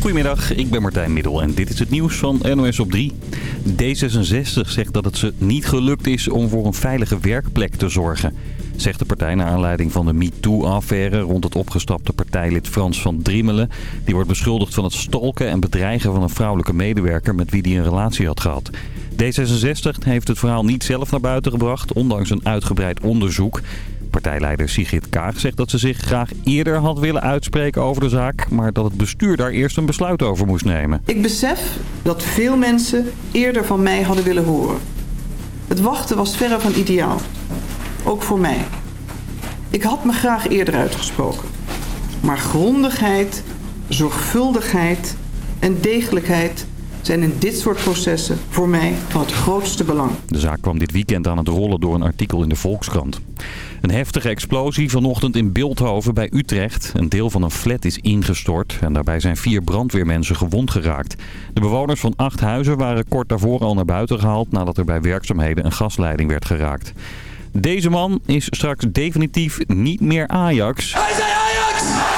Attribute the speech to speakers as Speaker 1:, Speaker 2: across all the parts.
Speaker 1: Goedemiddag, ik ben Martijn Middel en dit is het nieuws van NOS op 3. D66 zegt dat het ze niet gelukt is om voor een veilige werkplek te zorgen. Zegt de partij naar aanleiding van de MeToo-affaire rond het opgestapte partijlid Frans van Driemelen. Die wordt beschuldigd van het stalken en bedreigen van een vrouwelijke medewerker met wie hij een relatie had gehad. D66 heeft het verhaal niet zelf naar buiten gebracht, ondanks een uitgebreid onderzoek. Partijleider Sigrid Kaag zegt dat ze zich graag eerder had willen uitspreken over de zaak... maar dat het bestuur daar eerst een besluit over moest nemen.
Speaker 2: Ik besef dat veel mensen eerder van mij hadden willen horen. Het wachten was verre van ideaal. Ook voor mij. Ik had me graag eerder uitgesproken. Maar grondigheid, zorgvuldigheid en degelijkheid zijn in dit soort processen voor mij van het grootste belang.
Speaker 1: De zaak kwam dit weekend aan het rollen door een artikel in de Volkskrant. Een heftige explosie vanochtend in Beeldhoven bij Utrecht. Een deel van een flat is ingestort en daarbij zijn vier brandweermensen gewond geraakt. De bewoners van acht huizen waren kort daarvoor al naar buiten gehaald nadat er bij werkzaamheden een gasleiding werd geraakt. Deze man is straks definitief niet meer Ajax.
Speaker 3: Wij zijn Ajax!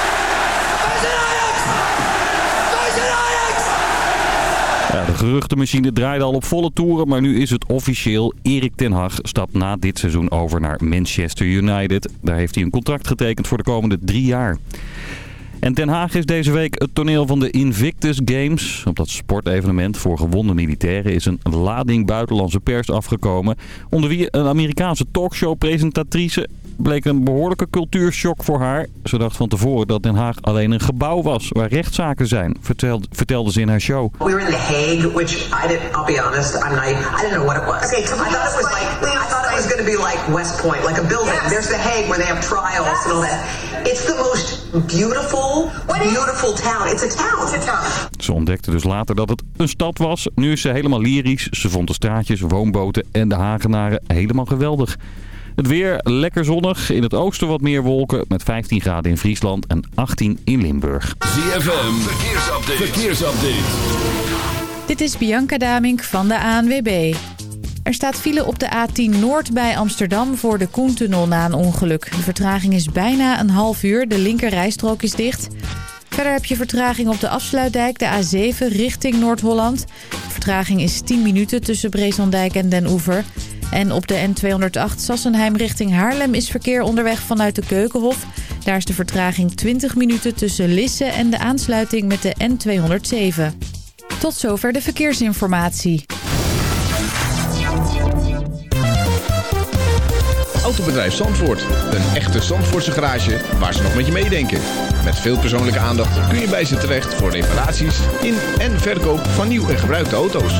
Speaker 1: Ja, de geruchtenmachine draaide al op volle toeren, maar nu is het officieel. Erik ten Hag stapt na dit seizoen over naar Manchester United. Daar heeft hij een contract getekend voor de komende drie jaar. En Den Haag is deze week het toneel van de Invictus Games. Op dat sportevenement voor gewonde militairen is een lading buitenlandse pers afgekomen. Onder wie een Amerikaanse talkshow-presentatrice bleek een behoorlijke cultuurshock voor haar. Ze dacht van tevoren dat Den Haag alleen een gebouw was waar rechtszaken zijn, vertelde, vertelde ze in haar show.
Speaker 4: We were in The Hague, which I didn't. I'll be honest. I'm not. I didn't know what it was.
Speaker 5: Okay,
Speaker 4: I thought it was like. I thought it was going to be like West Point, like a building.
Speaker 5: Yes.
Speaker 4: There's The Hague where they have trials and all that. It's the most beautiful, beautiful town. It's a town.
Speaker 5: It's a town.
Speaker 1: Ze ontdekte dus later dat het een stad was. Nu is ze helemaal lyrisch. Ze vond de straatjes, woonboten en de Hagenaren helemaal geweldig. Het weer lekker zonnig. In het oosten wat meer wolken met 15 graden in Friesland en 18 in Limburg. ZFM,
Speaker 3: verkeersupdate. verkeersupdate.
Speaker 6: Dit is Bianca Damink van de ANWB. Er staat file op de A10 Noord bij Amsterdam voor de Koentunnel na een ongeluk. De vertraging is bijna een half uur. De linker rijstrook is dicht. Verder heb je vertraging op de afsluitdijk, de A7 richting Noord-Holland. De vertraging is 10 minuten tussen Breeslanddijk en Den Oever. En op de N208 Sassenheim richting Haarlem is verkeer onderweg vanuit de Keukenhof. Daar is de vertraging 20 minuten tussen Lisse en de aansluiting met de N207. Tot zover de verkeersinformatie.
Speaker 7: Autobedrijf Zandvoort. Een echte Zandvoortse garage waar ze nog met je meedenken. Met veel persoonlijke aandacht kun je bij ze terecht voor reparaties in en verkoop van nieuw en gebruikte auto's.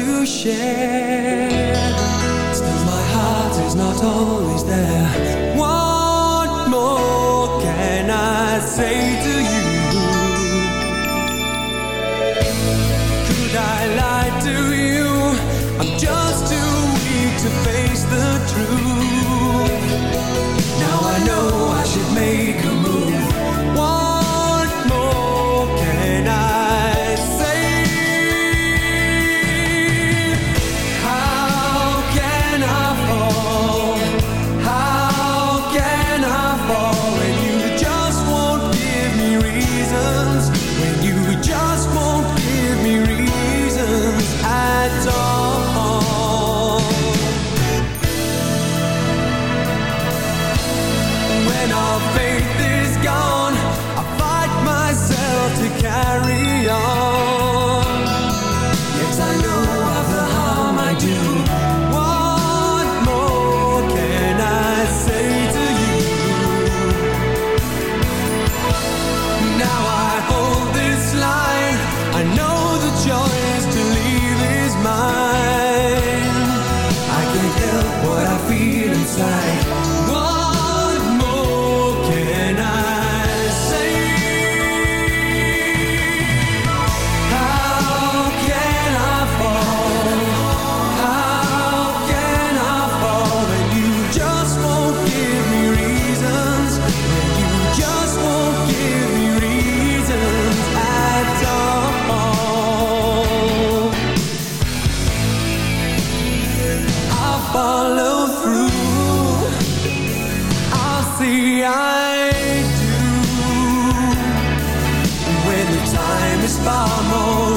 Speaker 5: to
Speaker 8: share. Still, my heart is not always there. What more can I say to you? Could I lie to you? I'm just too weak to face the truth. Now I know I should make a move this more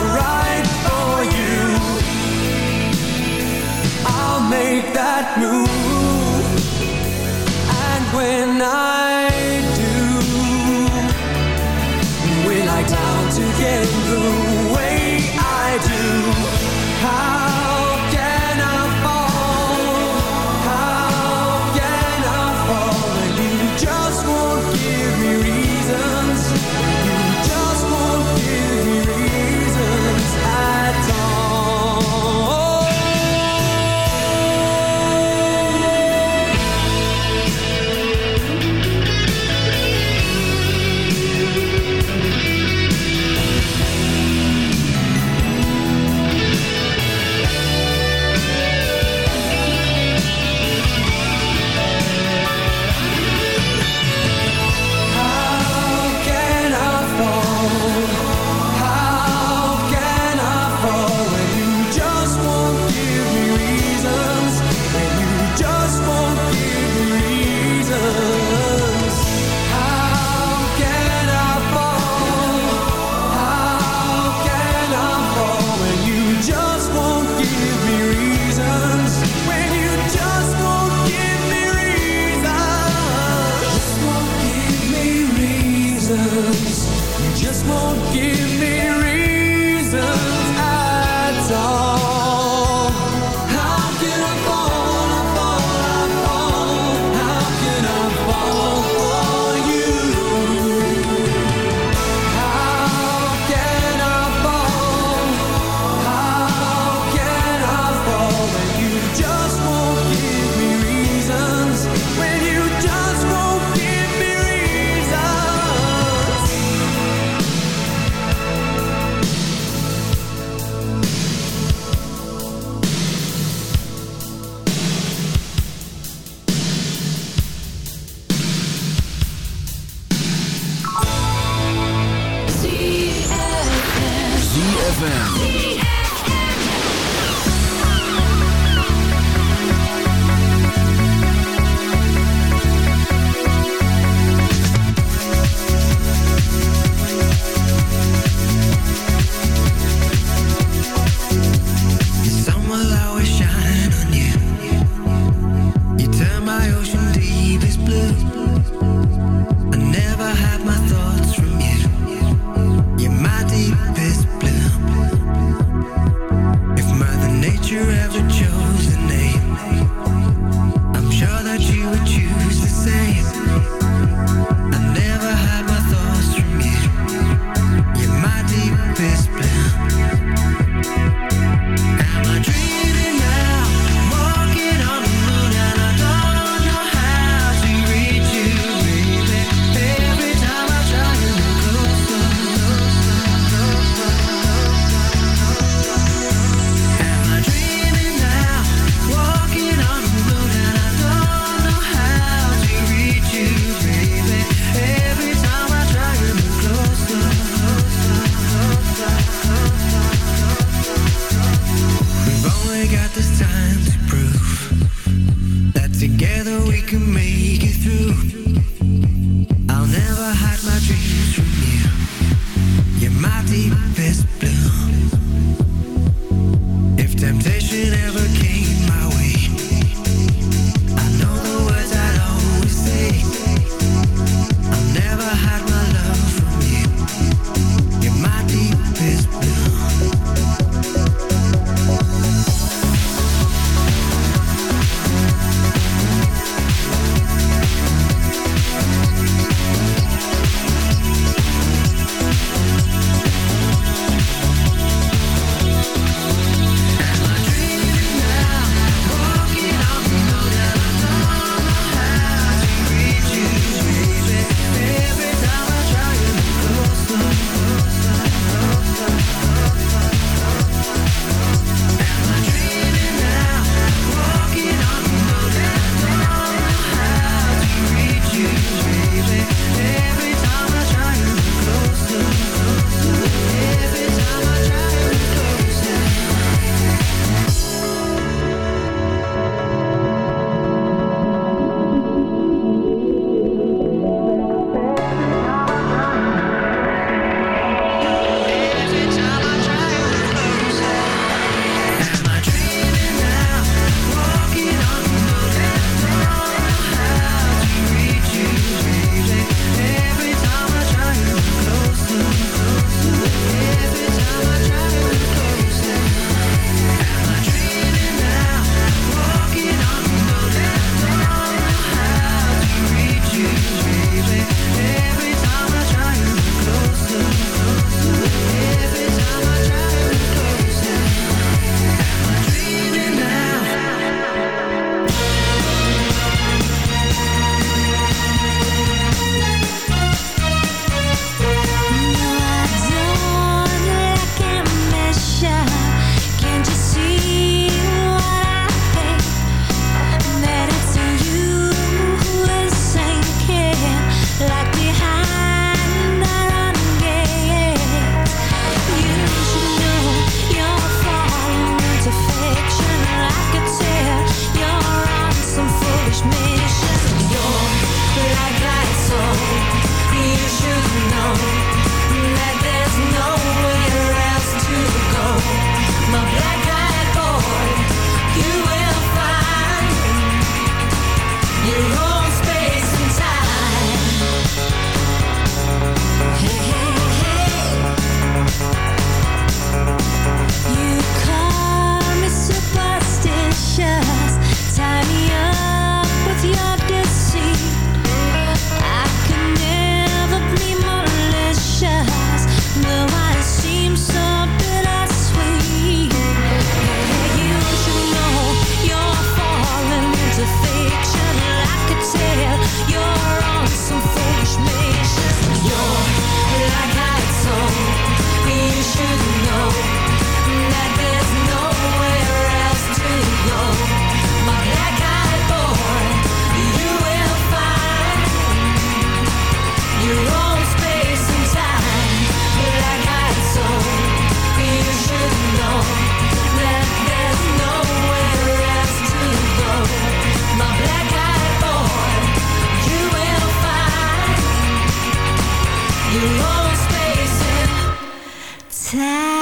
Speaker 8: You're always facing time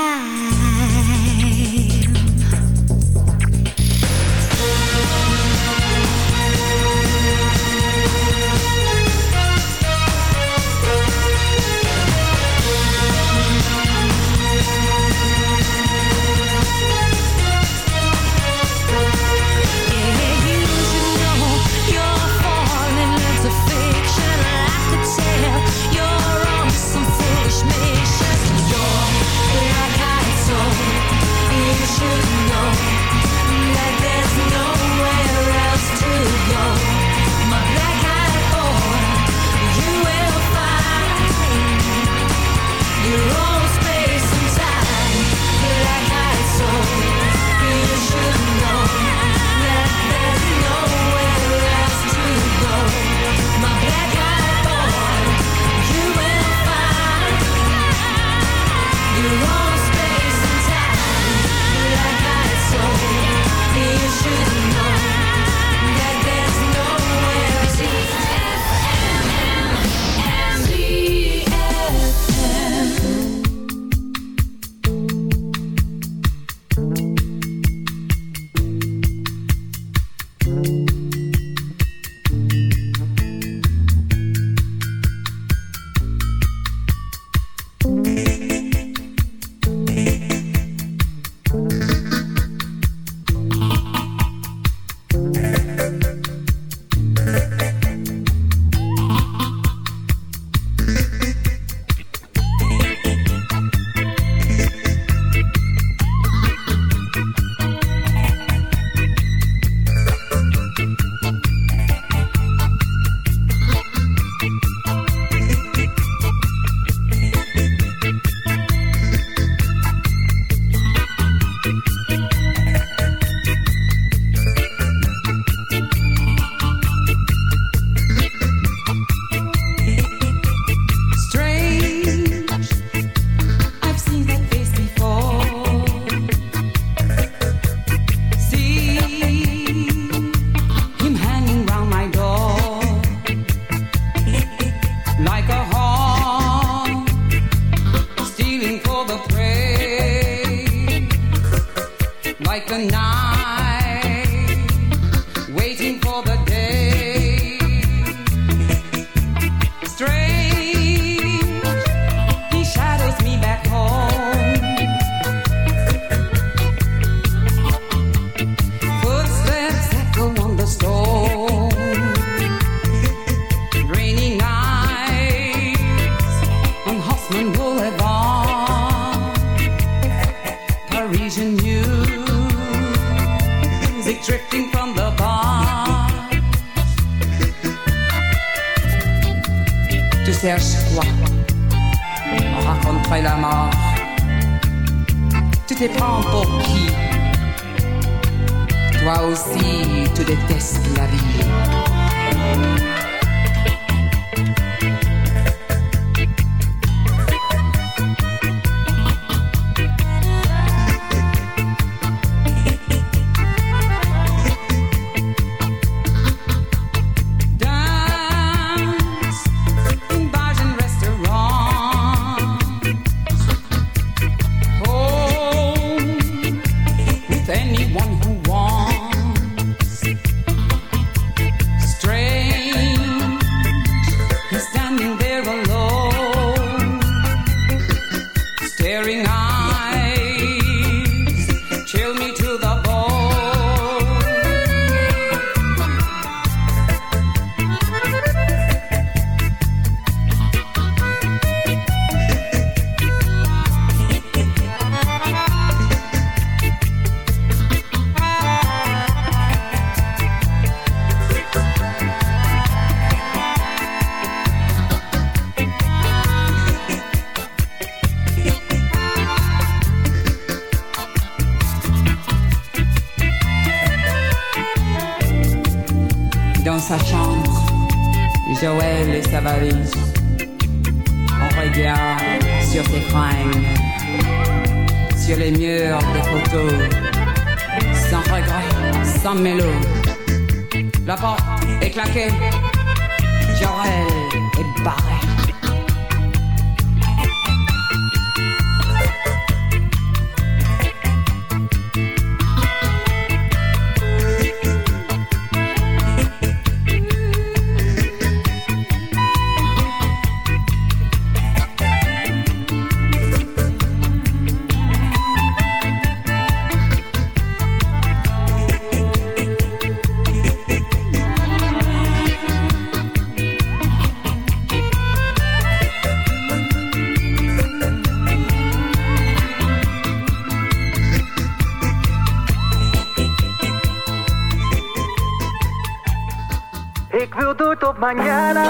Speaker 9: Ik wil door tot mañana.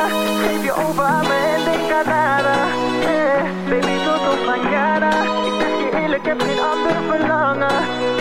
Speaker 9: Geef je over aan me en denk aan nada. Eh, baby, door tot mañana. Ik zeg je eerlijk, heb geen ander verlangen.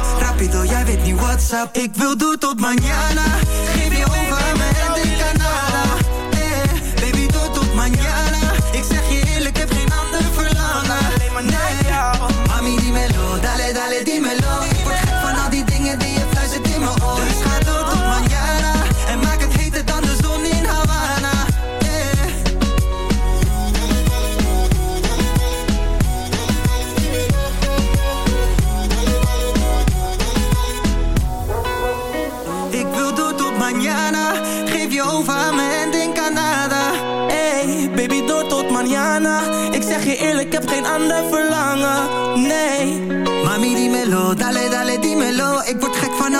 Speaker 10: Rápido, jij weet niet what's up Ik wil door tot mañana Geef je over me en denk aan nada eh, Baby, door tot mañana Ik zeg je eerlijk, heb geen ander verlangen. Nee, mami, dímelo, dale, dale,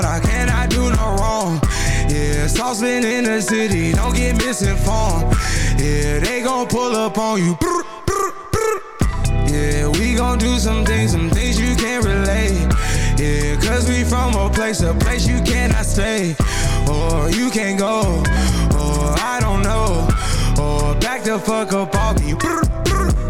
Speaker 11: Squad, I cannot do no wrong. Yeah, saucepan in the city, don't get misinformed. Yeah, they gon' pull up on you. Yeah, we gon' do some things, some things you can't relate. Yeah, cause we from a place, a place you cannot stay. Or you can't go, or I don't know. Or back the fuck up off me.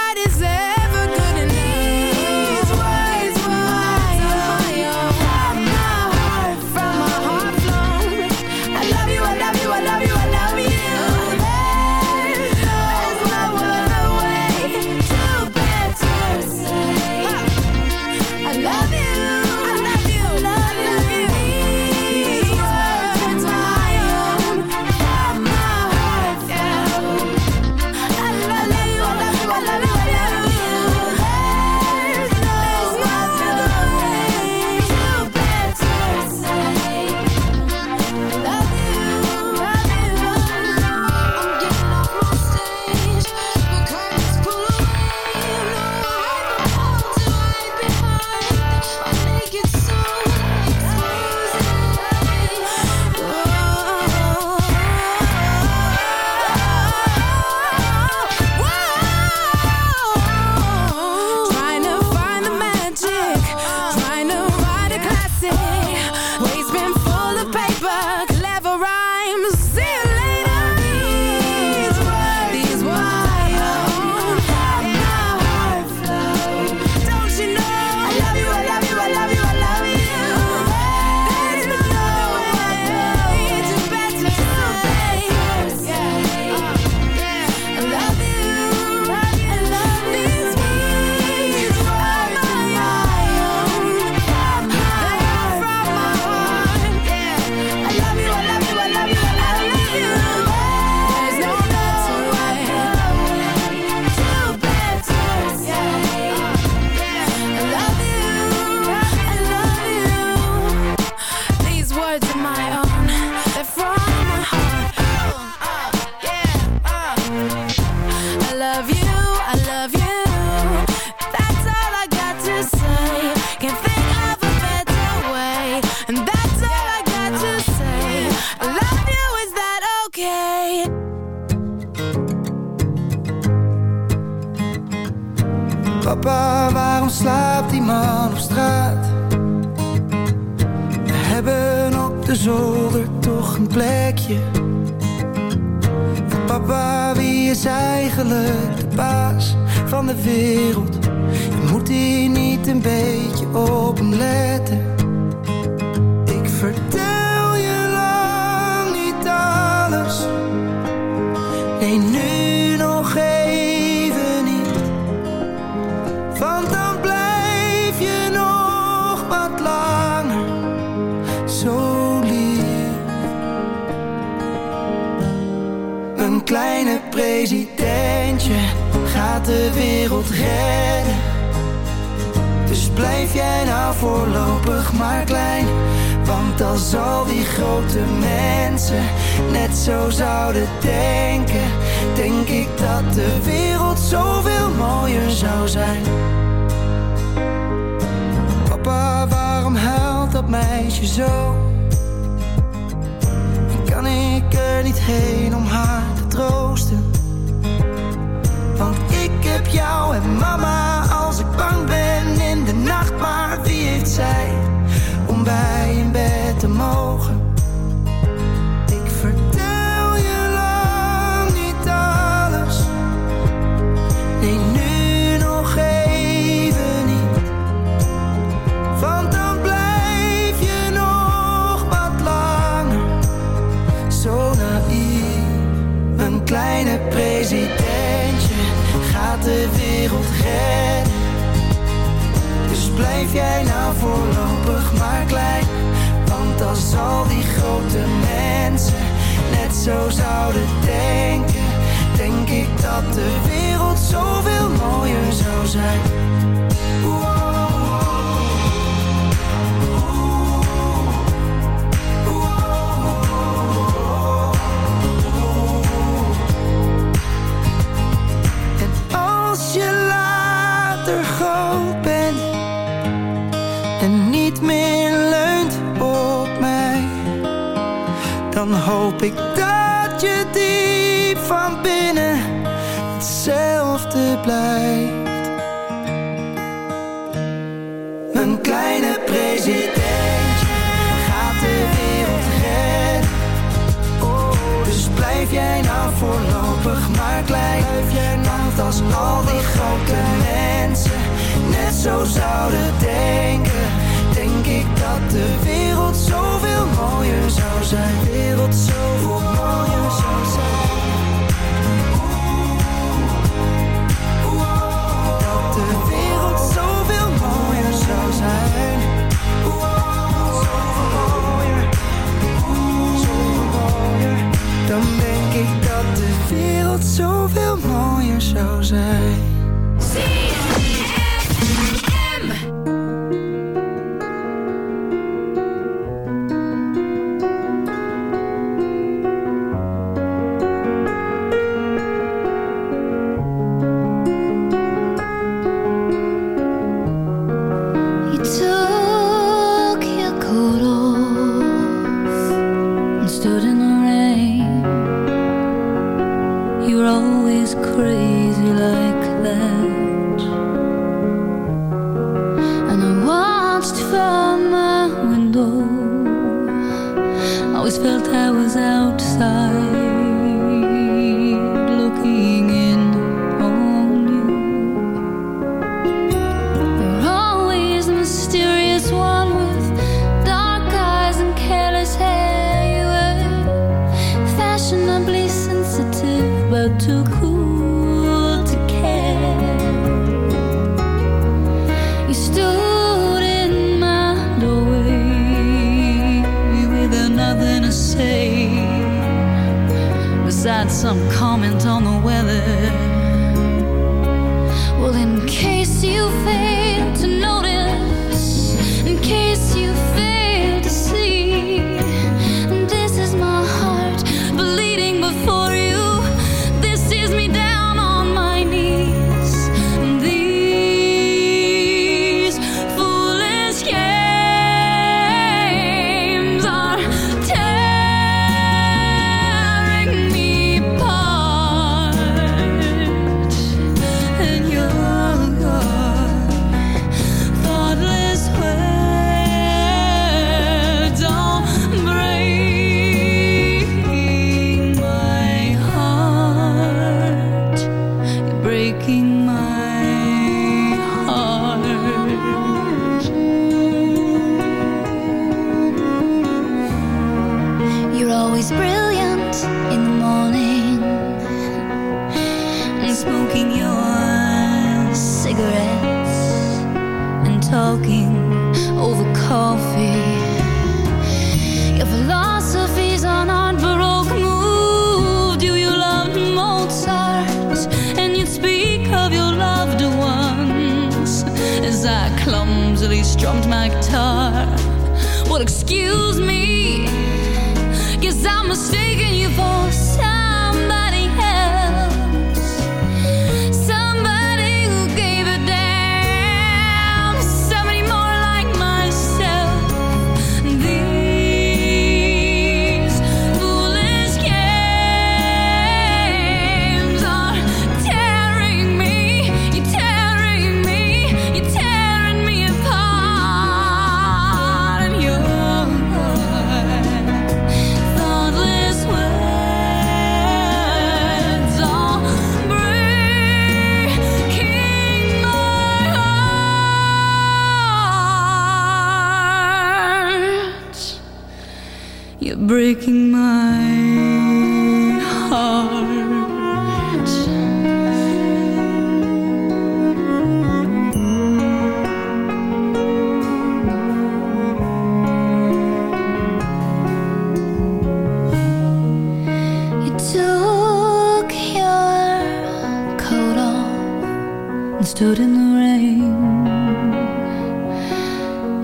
Speaker 12: rain.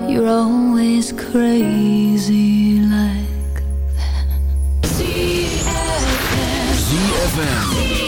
Speaker 12: You're always crazy like
Speaker 13: that.
Speaker 5: ZFM. ZFM.